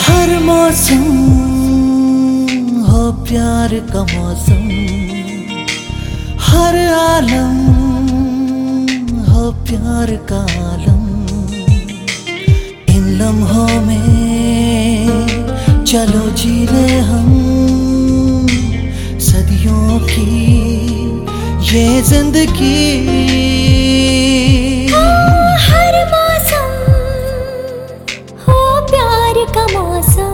हर मौसम, हो प्यार का मौसम। हर आलम, हो प्यार का आलम। इन लम्हों में चलो जी ले हम। सदियों की ये ज़िंदगी 我走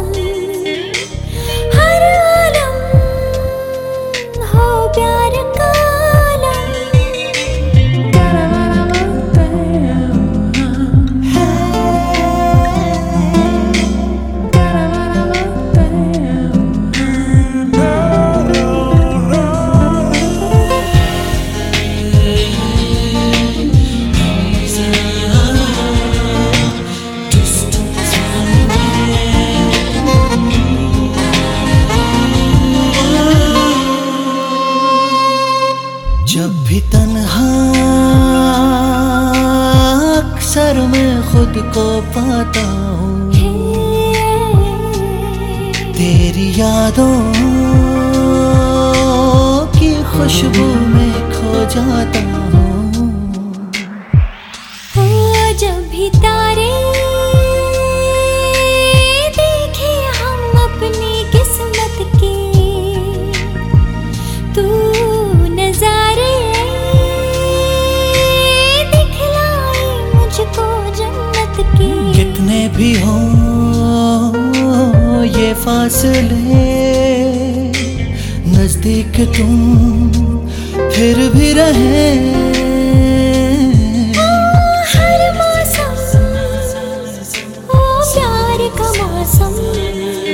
जब भी तन्हा अक्सर मैं खुद को पाता हूँ। तेरी यादों की खुशबू में खो जाता हूँ। जब भी तारे फासले नज़दीक तुम फिर भी रहे। कोई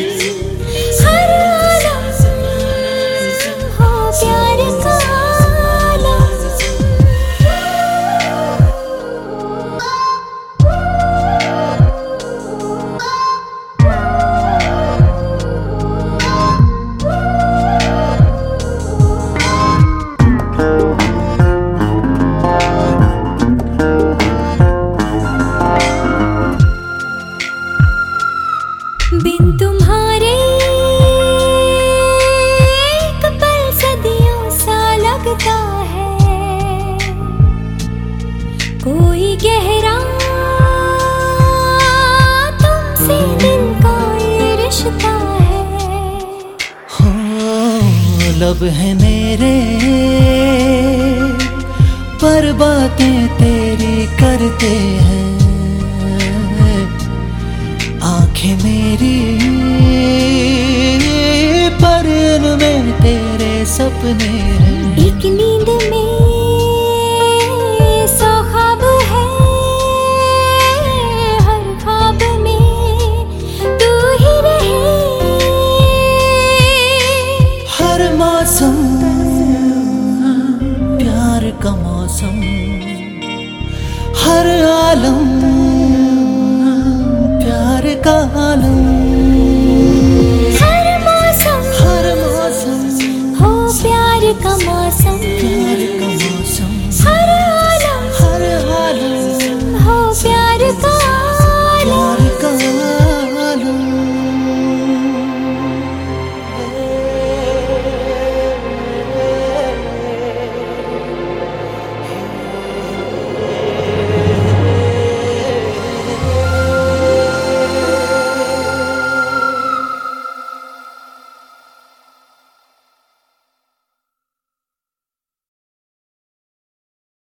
लब है मेरे, पर बातें तेरी करते हैं। आँखें मेरी, पर में तेरे सपने हैं। एक नींद में मौसम हर आलम प्यार का आलम। हर मौसम हर मौसम हो प्यार का मौसम। प्यार का